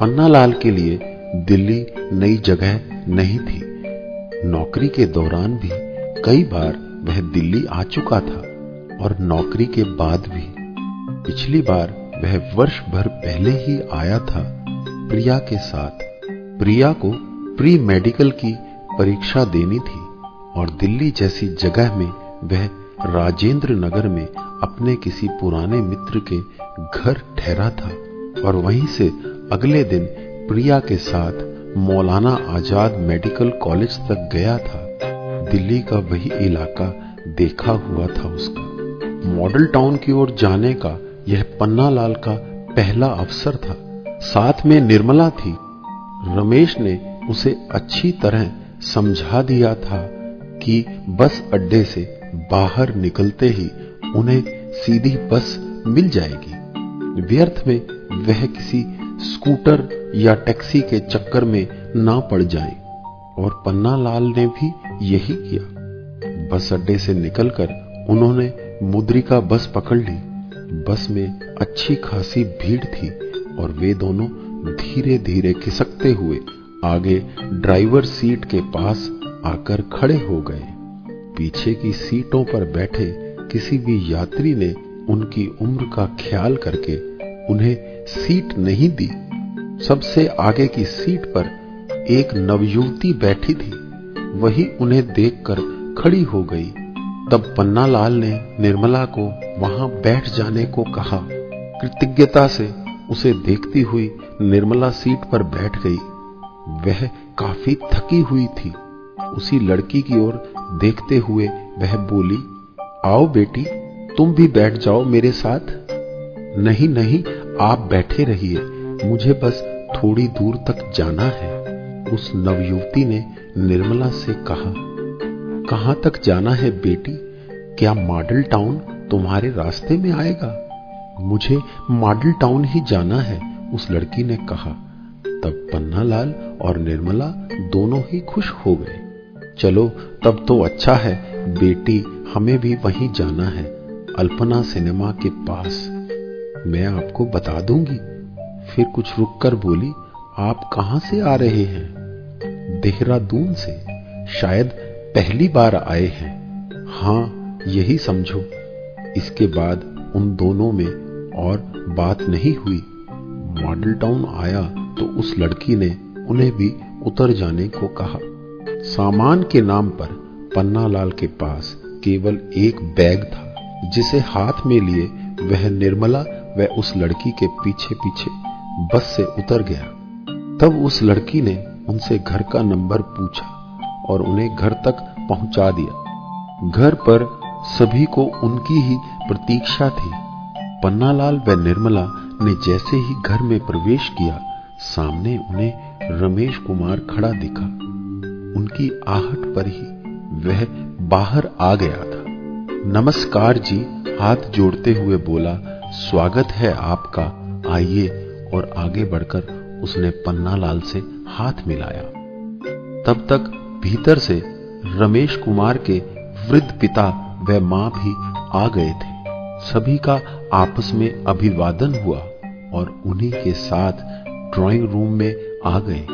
पन्नालाल के लिए दिल्ली नई जगह नहीं थी। नौकरी के दौरान भी कई बार वह दिल्ली आ चुका था और नौकरी के बाद भी। पिछली बार वह वर्ष भर पहले ही आया था प्रिया के साथ। प्रिया को प्री मेडिकल की परीक्षा देनी थी और दिल्ली जैसी जगह में वह राजेंद्र नगर में अपने किसी पुराने मित्र के घर ठहरा था और वहीं से अगले दिन प्रिया के साथ मौलाना आज़ाद मेडिकल कॉलेज तक गया था। दिल्ली का वही इलाका देखा हुआ था उसका। मॉडल टाउन की ओर जाने का यह पन्नालाल का पहला अवसर था। साथ में निर्मला थी। रमेश ने उसे अच्छी तरह समझा दिया था कि बस अड्डे से बाहर निकलते ही उन्हें सीधी बस मिल जाएगी। व्यर्थ में वह किसी स्कूटर या टैक्सी के चक्कर में ना पड़ जाए। और पन्ना लाल ने भी यही किया। बस अड्डे से निकलकर उन्होंने मुद्रिका बस पकड़ ली। बस में अच्छी खासी भीड़ थी और वे दोनों धीरे धीरे खिसकते हुए आगे ड्राइवर सीट के पास आकर खड़े हो गए। पीछे की सीटों पर बैठे किसी भी यात्री ने उनकी उम्र का ख्याल करके उन्हें सीट नहीं दी। सबसे आगे की सीट पर एक नवयुवती बैठी थी। वही उन्हें देखकर खड़ी हो गई। तब पन्नालाल ने निर्मला को वहाँ बैठ जाने को कहा। कृतज्ञता से उसे देखती हुई निर्मला सीट पर बैठ गई। वह काफ़ी थकी हुई थी। उसी लड़की की ओर देखते हुए वह बोली, आओ बेटी, तुम भी बैठ जाओ मेरे साथ। नहीं नहीं आप बैठे रहिए, मुझे बस थोड़ी दूर तक जाना है, उस नवयुवती ने निर्मला से कहा। कहाँ तक जाना है बेटी? क्या मॉडल टाउन तुम्हारे रास्ते में आएगा? मुझे मॉडल टाउन ही जाना है, उस लड़की ने कहा। तब पन्नालाल और निर्मला दोनों ही खुश हो गए। चलो, तब तो अच्छा है, बेटी, हमें भी वहीं जाना है, अल्पना सिनेमा के पास। मैं आपको बता दूँगी। फिर कुछ रुककर बोली, आप कहाँ से आ रहे हैं? देहरादून से। शायद पहली बार आए हैं। हाँ, यही समझो। इसके बाद उन दोनों में और बात नहीं हुई। मॉडल टाउन आया तो उस लड़की ने उन्हें भी उतर जाने को कहा। सामान के नाम पर पन्नालाल के पास केवल एक बैग था, जिसे हाथ में लिए वह निर्मला व उस लड़की के पीछे पीछे बस से उतर गया। तब उस लड़की ने उनसे घर का नंबर पूछा और उन्हें घर तक पहुँचा दिया। घर पर सभी को उनकी ही प्रतीक्षा थी। पन्नालाल व निर्मला ने जैसे ही घर में प्रवेश किया, सामने उन्हें रमेश कुमार खड़ा दिखा। उनकी आहट पर ही वह बाहर आ गया था। नमस्कार जी, हाथ जोड़ते हुए बोला स्वागत है आपका। आइए और आगे बढ़कर उसने पन्नालाल से हाथ मिलाया। तब तक भीतर से रमेश कुमार के वृद्ध पिता व माँ भी आ गए थे। सभी का आपस में अभिवादन हुआ और उन्हीं के साथ ड्राइंग रूम में आ गए।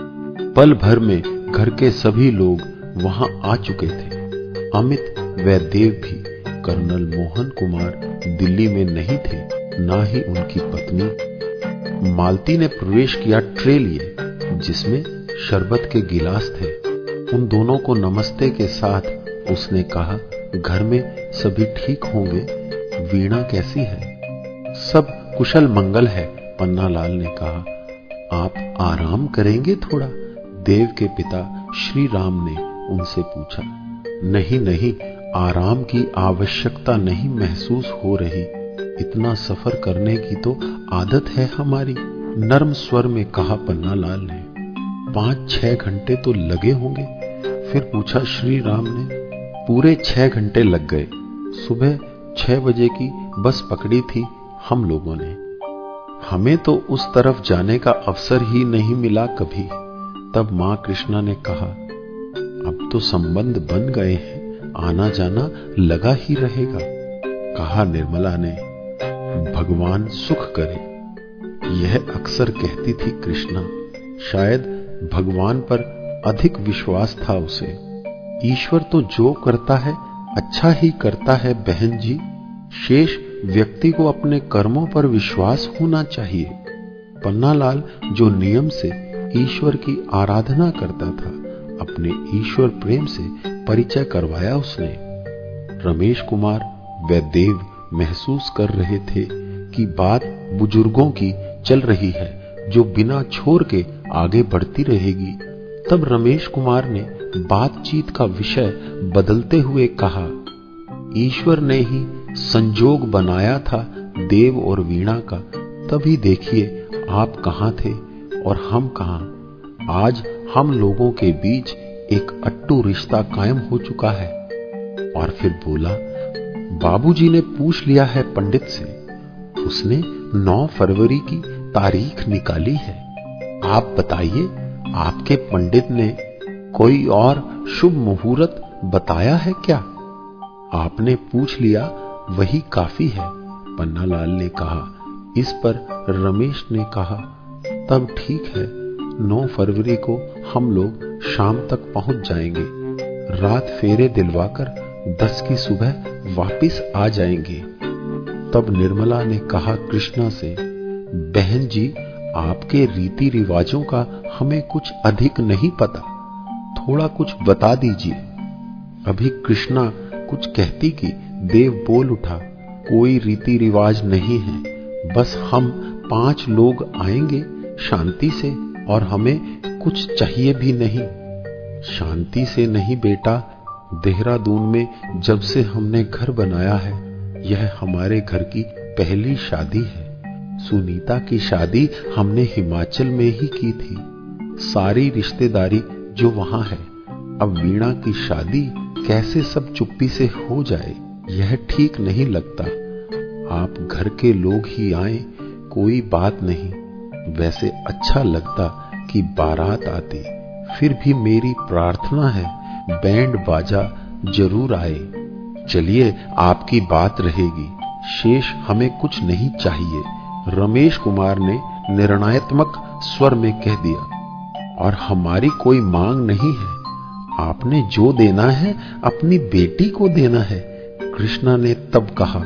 पल भर में घर के सभी लोग वहाँ आ चुके थे। अमित व देव भी कर्नल मोहन कुमार दिल्ली में नहीं थे। ना ही उनकी पत्नी मालती ने प्रवेश किया ट्रे लिए, जिसमें शरबत के गिलास थे। उन दोनों को नमस्ते के साथ उसने कहा, घर में सभी ठीक होंगे? वीणा कैसी है? सब कुशल मंगल है, पन्नालाल ने कहा। आप आराम करेंगे थोड़ा? देव के पिता श्री राम ने उनसे पूछा। नहीं नहीं, आराम की आवश्यकता नहीं महसूस हो रही। इतना सफ़र करने की तो आदत है हमारी। नर्म स्वर में कहा पन्ना लाल ने, पाँच छह घंटे तो लगे होंगे। फिर पूछा श्री राम ने, पूरे छह घंटे लग गए। सुबह छह बजे की बस पकड़ी थी हम लोगों ने। हमें तो उस तरफ़ जाने का अवसर ही नहीं मिला कभी। तब माँ कृष्णा ने कहा, अब तो संबंध बन गए हैं, आना जाना लगा ही रहेगा। कहा निर्मला ने, भगवान सुख करे। यह अक्सर कहती थी कृष्णा। शायद भगवान पर अधिक विश्वास था उसे। ईश्वर तो जो करता है अच्छा ही करता है, बहन जी। शेष व्यक्ति को अपने कर्मों पर विश्वास होना चाहिए। पन्नालाल जो नियम से ईश्वर की आराधना करता था, अपने ईश्वर प्रेम से परिचय करवाया उसने। रमेश कुमार व देव महसूस कर रहे थे कि बात बुज़ुर्गों की चल रही है, जो बिना छोर के आगे बढ़ती रहेगी। तब रमेश कुमार ने बातचीत का विषय बदलते हुए कहा, ईश्वर ने ही संजोग बनाया था देव और वीणा का, तभी देखिए आप कहाँ थे और हम कहाँ। आज हम लोगों के बीच एक अट्टू रिश्ता कायम हो चुका है। और फिर बोला बाबूजी ने पूछ लिया है पंडित से, उसने 9 फरवरी की तारीख निकाली है। आप बताइए, आपके पंडित ने कोई और शुभ मुहूर्त बताया है क्या? आपने पूछ लिया, वही काफ़ी है, पन्नालाल ने कहा। इस पर रमेश ने कहा, तब ठीक है 9 फरवरी को हम लोग शाम तक पहुँच जाएँगे। रात फेरे दिलवाकर 10 की सुबह वापिस आ जाएँगे। तब निर्मला ने कहा कृष्णा से, बहन जी, आपके रीति रिवाजों का हमें कुछ अधिक नहीं पता। थोड़ा कुछ बता दीजिए। अभी कृष्णा कुछ कहती कि देव बोल उठा, कोई रीति रिवाज नहीं है। बस हम पाँच लोग आएँगे शांति से और हमें कुछ चाहिए भी नहीं। शांति से नहीं बेटा देहरादून में जब से हमने घर बनाया है, यह हमारे घर की पहली शादी है। सुनीता की शादी हमने हिमाचल में ही की थी। सारी रिश्तेदारी जो वहाँ है, अब वीणा की शादी कैसे सब चुप्पी से हो जाए, यह ठीक नहीं लगता। आप घर के लोग ही आए, कोई बात नहीं। वैसे अच्छा लगता कि बारात आती, फिर भी मेरी प्रार्थना है बैंड बाजा ज़रूर आए। चलिए, आपकी बात रहेगी। शेष हमें कुछ नहीं चाहिए। रमेश कुमार ने निर्णयात्मक स्वर में कह दिया, और हमारी कोई मांग नहीं है। आपने जो देना है, अपनी बेटी को देना है। कृष्णा ने तब कहा,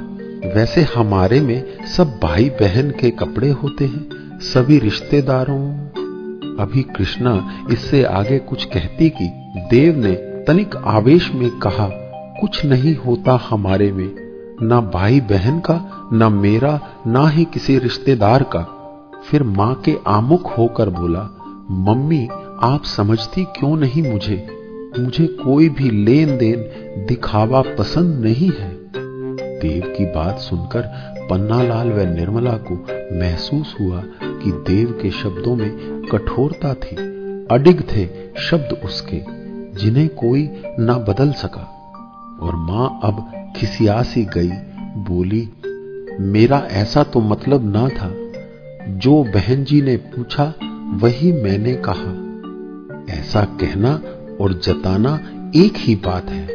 वैसे हमारे में सब भाई बहन के कपड़े होते हैं, सभी रिश्तेदारों अभी कृष्णा इससे आगे कुछ कहती कि देव ने तनिक आवेश में कहा, कुछ नहीं होता हमारे में, ना भाई बहन का, ना मेरा, ना ही किसी रिश्तेदार का। फिर माँ के आमुख होकर बोला, मम्मी, आप समझती क्यों नहीं मुझे? मुझे कोई भी लेन देन दिखावा पसंद नहीं है। देव की बात सुनकर पन्नालाल व निर्मला को महसूस हुआ कि देव के शब्दों में कठोरता थी, अडिग थे शब्द उसके। जिन्हें कोई ना बदल सका। और माँ अब खिसिया सी गई, बोली, मेरा ऐसा तो मतलब ना था। जो बहन जी ने पूछा, वही मैंने कहा। ऐसा कहना और जताना एक ही बात है।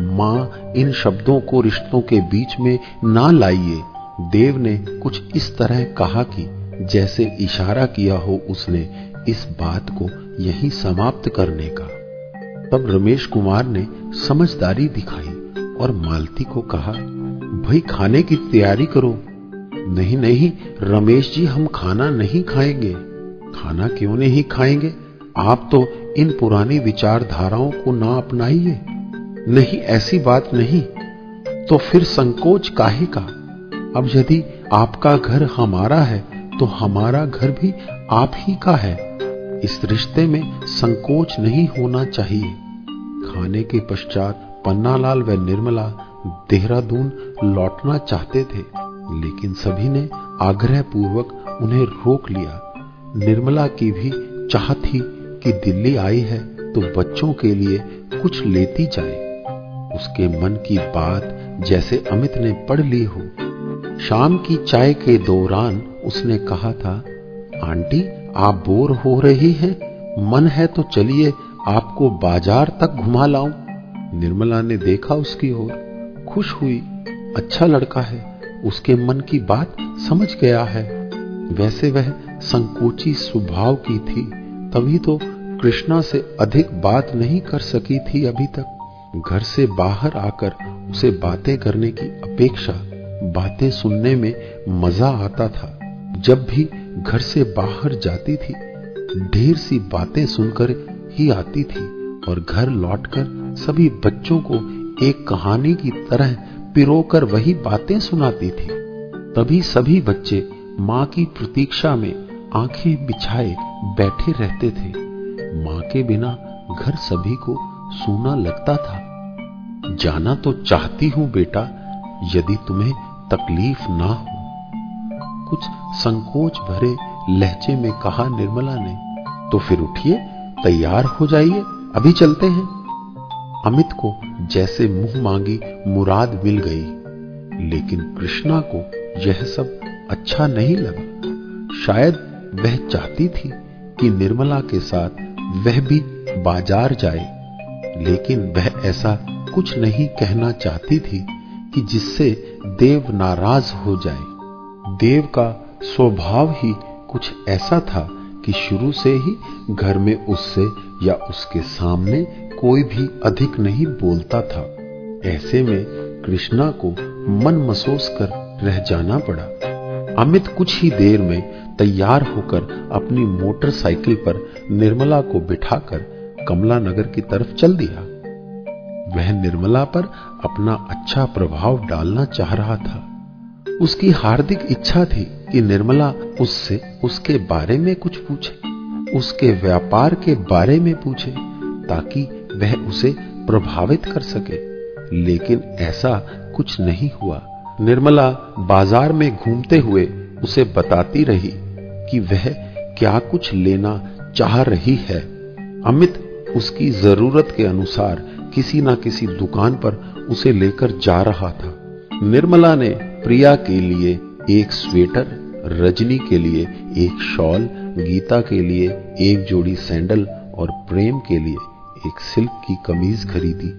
माँ इन शब्दों को रिश्तों के बीच में ना लाइए। देव ने कुछ इस तरह कहा कि, जैसे इशारा किया हो उसने इस बात को यहीं समाप्त करने का। तब रमेश कुमार ने समझदारी दिखाई और मालती को कहा, भाई, खाने की तैयारी करो। नहीं नहीं, रमेश जी, हम खाना नहीं खाएँगे। खाना क्यों नहीं खाएँगे? आप तो इन पुरानी विचारधाराओं को ना अपनाइए। नहीं, ऐसी बात नहीं। तो फिर संकोच काहे का? अब यदि आपका घर हमारा है तो हमारा घर भी आप ही का है। इस रिश्ते में संकोच नहीं होना चाहिए। खाने के पश्चात पन्नालाल व निर्मला देहरादून लौटना चाहते थे, लेकिन सभी ने आग्रह पूर्वक उन्हें रोक लिया। निर्मला की भी चाह थी कि दिल्ली आई है तो बच्चों के लिए कुछ लेती जाए। उसके मन की बात जैसे अमित ने पढ़ ली हो। शाम की चाय के दौरान उसने कहा था, आंटी आप बोर हो रही हैं? मन है तो चलिए आपको बाज़ार तक घुमा लाऊं। निर्मला ने देखा उसकी ओर। खुश हुई। अच्छा लड़का है। उसके मन की बात समझ गया है। वैसे वह संकोची स्वभाव की थी। तभी तो कृष्णा से अधिक बात नहीं कर सकी थी अभी तक। घर से बाहर आकर उसे बातें करने की अपेक्षा, बातें सुनने में मज़ा आता था। जब भी घर से बाहर जाती थी। ढेर सी बातें सुनकर ही आती थी और घर लौटकर सभी बच्चों को एक कहानी की तरह पिरोकर वही बातें सुनाती थी। तभी सभी बच्चे माँ की प्रतीक्षा में आँखें बिछाए बैठे रहते थे। माँ के बिना घर सभी को सूना लगता था। जाना तो चाहती हूँ बेटा, यदि तुम्हें तकलीफ़ ना हो कुछ संकोच भरे लहजे में कहा, निर्मला ने तो फिर उठिए, तैयार हो जाइए, अभी चलते हैं। अमित को जैसे मुँह मांगी मुराद मिल गई, लेकिन कृष्णा को यह सब अच्छा नहीं लगा। शायद वह चाहती थी कि निर्मला के साथ वह भी बाज़ार जाए, लेकिन वह ऐसा कुछ नहीं कहना चाहती थी कि जिससे देव नाराज़ हो जाए। देव का स्वभाव ही कुछ ऐसा था कि शुरू से ही घर में उससे या उसके सामने कोई भी अधिक नहीं बोलता था। ऐसे में कृष्णा को मन मसोस कर रह जाना पड़ा। अमित कुछ ही देर में तैयार होकर अपनी मोटरसाइकिल पर निर्मला को बिठाकर कमला नगर की तरफ़ चल दिया। वह निर्मला पर अपना अच्छा प्रभाव डालना चाह रहा था। उसकी हार्दिक इच्छा थी कि निर्मला उससे उसके बारे में कुछ पूछे, उसके व्यापार के बारे में पूछे, ताकि वह उसे प्रभावित कर सके। लेकिन ऐसा कुछ नहीं हुआ। निर्मला बाज़ार में घूमते हुए उसे बताती रही कि वह क्या कुछ लेना चाह रही है। अमित उसकी ज़रूरत के अनुसार किसी ना किसी दुकान पर उसे लेकर जा रहा था। निर्मला ने प्रिया के लिए एक स्वेटर, रजनी के लिए एक शॉल, गीता के लिए एक जोड़ी सैंडल और प्रेम के लिए एक सिल्क की कमीज खरीदी।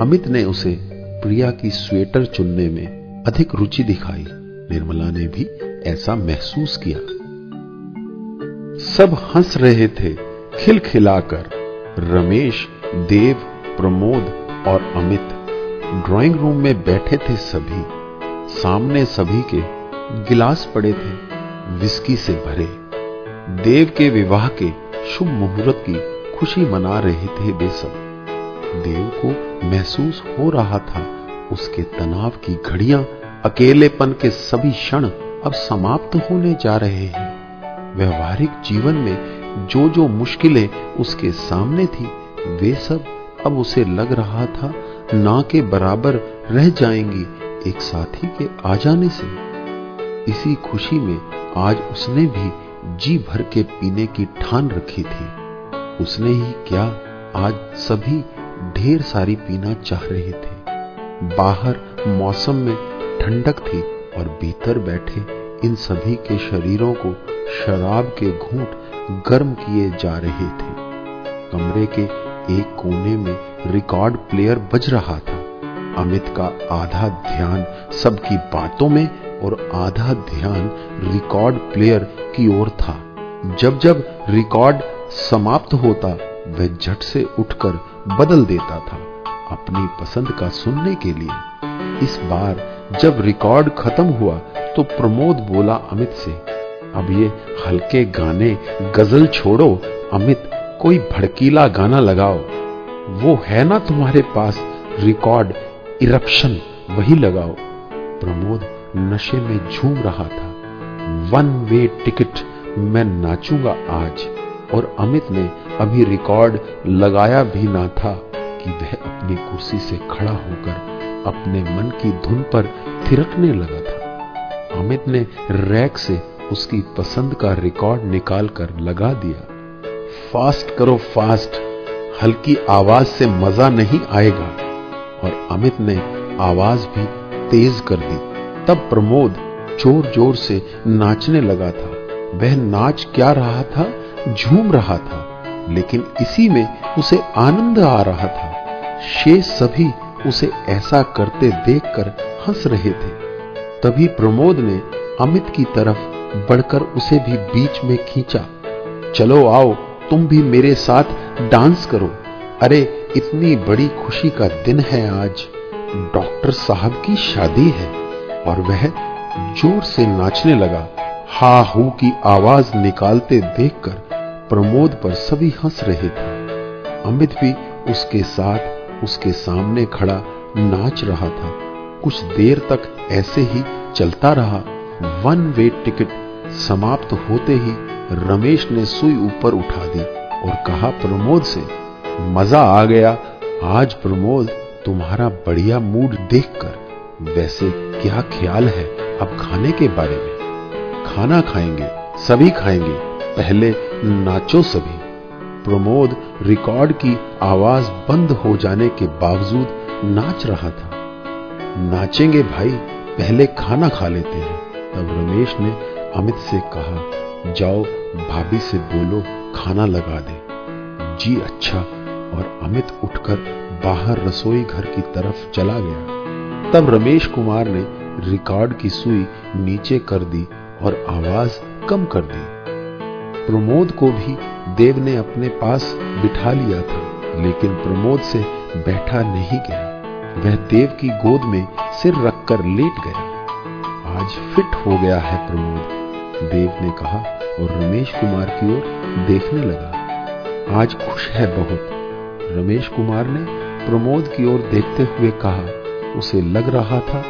अमित ने उसे प्रिया की स्वेटर चुनने में अधिक रुचि दिखाई। निर्मला ने भी ऐसा महसूस किया। सब हंस रहे थे, खिलखिलाकर। रमेश, देव, प्रमोद और अमित ड्राइंग रूम में बैठे थे सभी। सामने सभी के गिलास पड़े थे, विस्की से भरे। देव के विवाह के शुभ मुहूर्त की खुशी मना रहे थे वे सब। देव को महसूस हो रहा था, उसके तनाव की घड़ियाँ अकेलेपन के सभी क्षण अब समाप्त होने जा रहे हैं। व्यवहारिक जीवन में जो जो मुश्किलें उसके सामने थी, वे सब अब उसे लग रहा था, ना के बराबर रह जाएँगी एक साथी के आ जाने से इसी खुशी में आज उसने भी जी भर के पीने की ठान रखी थी। उसने ही क्या आज सभी ढेर सारी पीना चाह रहे थे। बाहर मौसम में ठंडक थी और भीतर बैठे इन सभी के शरीरों को शराब के घूंट गर्म किए जा रहे थे। कमरे के एक कोने में रिकॉर्ड प्लेयर बज रहा था। अमित का आधा ध्यान सबकी बातों में और आधा ध्यान रिकॉर्ड प्लेयर की ओर था। जब जब रिकॉर्ड समाप्त होता, वह झट से उठकर बदल देता था अपनी पसंद का सुनने के लिए। इस बार जब रिकॉर्ड खत्म हुआ तो प्रमोद बोला अमित से, अब ये हल्के गाने, गज़ल छोड़ो, अमित, कोई भड़कीला गाना लगाओ। वो है ना तुम्हारे पास, रिकॉर्ड इरप्शन वही लगाओ। प्रमोद नशे में झूम रहा था। वन वे टिकट मैं नाचूँगा आज। और अमित ने अभी रिकॉर्ड लगाया भी ना था कि वह अपनी कुर्सी से खड़ा होकर अपने मन की धुन पर थिरकने लगा था। अमित ने रैक से उसकी पसंद का रिकॉर्ड निकालकर लगा दिया। फास्ट करो फास्ट हल्की आवाज़ से मज़ा नहीं आएगा। और अमित ने आवाज़ भी तेज कर दी। तब प्रमोद ज़ोर ज़ोर से नाचने लगा था। वह नाच क्या रहा था? झूम रहा था। लेकिन इसी में उसे आनंद आ रहा था। शेष सभी उसे ऐसा करते देखकर हंस रहे थे। तभी प्रमोद ने अमित की तरफ़ बढ़कर उसे भी बीच में खींचा। चलो आओ, तुम भी मेरे साथ डांस करो। अरे इतनी बड़ी खुशी का दिन है आज। डॉक्टर साहब की शादी है और वह ज़ोर से नाचने लगा। हा हू की आवाज़ निकालते देखकर प्रमोद पर सभी हंस रहे थे। अमित भी उसके साथ उसके सामने खड़ा नाच रहा था। कुछ देर तक ऐसे ही चलता रहा। वन वे टिकट समाप्त होते ही रमेश ने सुई ऊपर उठा दी और कहा प्रमोद से मज़ा आ गया। आज प्रमोद तुम्हारा बढ़िया मूड देखकर वैसे क्या ख्याल है अब खाने के बारे में? खाना खाएँगे, सभी खाएँगे, पहले नाचो सभी। प्रमोद रिकॉर्ड की आवाज़ बंद हो जाने के बावजूद नाच रहा था। नाचेंगे भाई, पहले खाना खा लेते हैं। तब रमेश ने अमित से कहा, जाओ भाभी से बोलो, खाना लगा दे। जी अच्छा और अमित उठकर बाहर रसोई घर की तरफ़ चला गया। तब रमेश कुमार ने रिकॉर्ड की सुई नीचे कर दी और आवाज़ कम कर दी। प्रमोद को भी देव ने अपने पास बिठा लिया था, लेकिन प्रमोद से बैठा नहीं गया। वह देव की गोद में सिर रखकर लेट गया। आज फिट हो गया है प्रमोद, देव ने कहा और रमेश कुमार की ओर देखने लगा। आज खुश है बहुत। रमेश कुमार ने प्रमोद की ओर देखते हुए कहा, उसे लग रहा था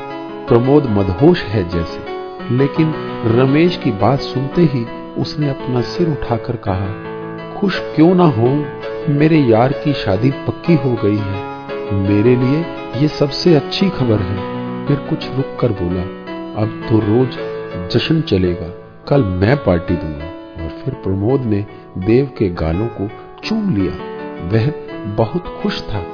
प्रमोद मदहोश है जैसे। लेकिन रमेश की बात सुनते ही उसने अपना सिर उठाकर कहा, खुश क्यों ना हो? मेरे यार की शादी पक्की हो गई है। मेरे लिए ये सबसे अच्छी खबर है। फिर कुछ रुक कर बोला, अब तो रोज जश्न चलेगा। कल मैं पार्टी दूँगा। और फिर प्रमोद ने देव के गालों को चूम लिया। वह बहुत खुश था।